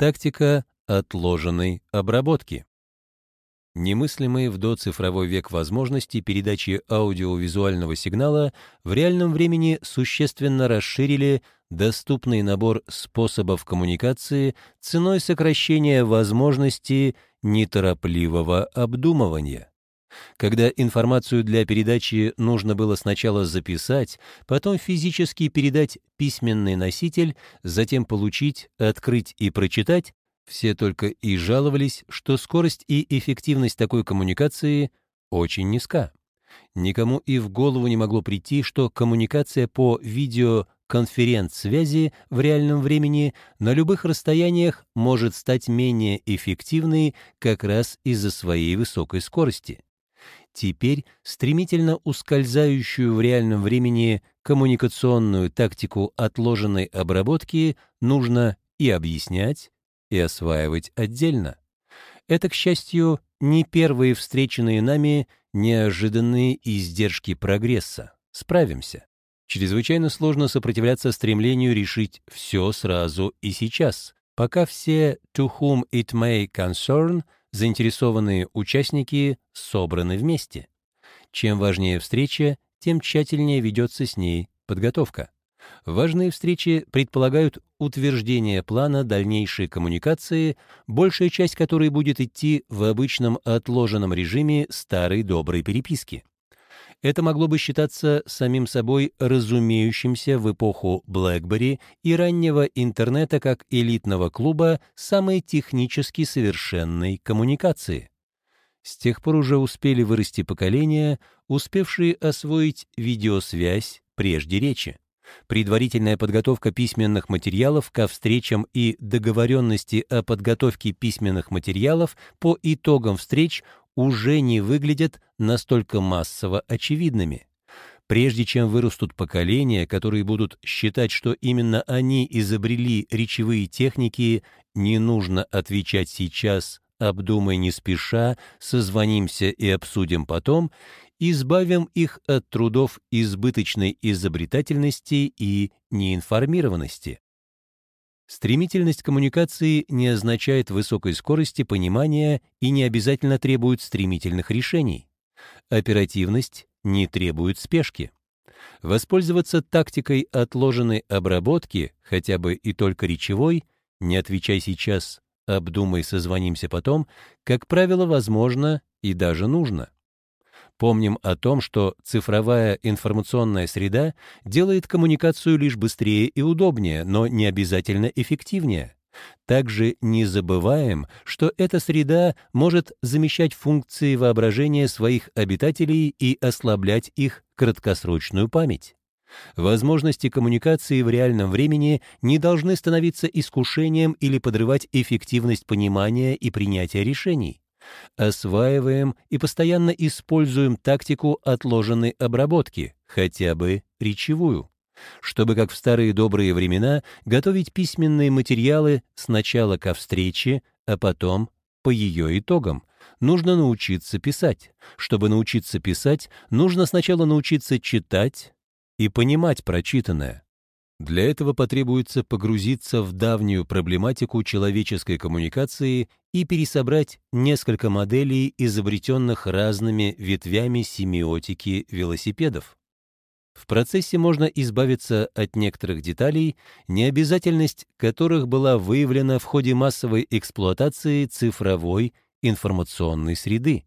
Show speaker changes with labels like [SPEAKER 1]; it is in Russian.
[SPEAKER 1] Тактика отложенной обработки. Немыслимый в доцифровой век возможности передачи аудиовизуального сигнала в реальном времени существенно расширили доступный набор способов коммуникации ценой сокращения возможности неторопливого обдумывания. Когда информацию для передачи нужно было сначала записать, потом физически передать письменный носитель, затем получить, открыть и прочитать, все только и жаловались, что скорость и эффективность такой коммуникации очень низка. Никому и в голову не могло прийти, что коммуникация по видеоконференц-связи в реальном времени на любых расстояниях может стать менее эффективной как раз из-за своей высокой скорости. Теперь стремительно ускользающую в реальном времени коммуникационную тактику отложенной обработки нужно и объяснять, и осваивать отдельно. Это, к счастью, не первые встреченные нами неожиданные издержки прогресса. Справимся. Чрезвычайно сложно сопротивляться стремлению решить все сразу и сейчас, пока все «to whom it may concern» заинтересованные участники собраны вместе. Чем важнее встреча, тем тщательнее ведется с ней подготовка. Важные встречи предполагают утверждение плана дальнейшей коммуникации, большая часть которой будет идти в обычном отложенном режиме старой доброй переписки. Это могло бы считаться самим собой разумеющимся в эпоху BlackBerry и раннего интернета как элитного клуба самой технически совершенной коммуникации. С тех пор уже успели вырасти поколения, успевшие освоить видеосвязь прежде речи. Предварительная подготовка письменных материалов ко встречам и договоренности о подготовке письменных материалов по итогам встреч уже не выглядят настолько массово очевидными. Прежде чем вырастут поколения, которые будут считать, что именно они изобрели речевые техники, не нужно отвечать сейчас, обдумай не спеша, созвонимся и обсудим потом, избавим их от трудов избыточной изобретательности и неинформированности. Стремительность коммуникации не означает высокой скорости понимания и не обязательно требует стремительных решений. Оперативность не требует спешки. Воспользоваться тактикой отложенной обработки, хотя бы и только речевой, не отвечай сейчас, обдумай, созвонимся потом, как правило, возможно и даже нужно. Помним о том, что цифровая информационная среда делает коммуникацию лишь быстрее и удобнее, но не обязательно эффективнее. Также не забываем, что эта среда может замещать функции воображения своих обитателей и ослаблять их краткосрочную память. Возможности коммуникации в реальном времени не должны становиться искушением или подрывать эффективность понимания и принятия решений осваиваем и постоянно используем тактику отложенной обработки, хотя бы речевую, чтобы, как в старые добрые времена, готовить письменные материалы сначала ко встрече, а потом по ее итогам. Нужно научиться писать. Чтобы научиться писать, нужно сначала научиться читать и понимать прочитанное. Для этого потребуется погрузиться в давнюю проблематику человеческой коммуникации и пересобрать несколько моделей, изобретенных разными ветвями семиотики велосипедов. В процессе можно избавиться от некоторых деталей, необязательность которых была выявлена в ходе массовой эксплуатации цифровой информационной среды.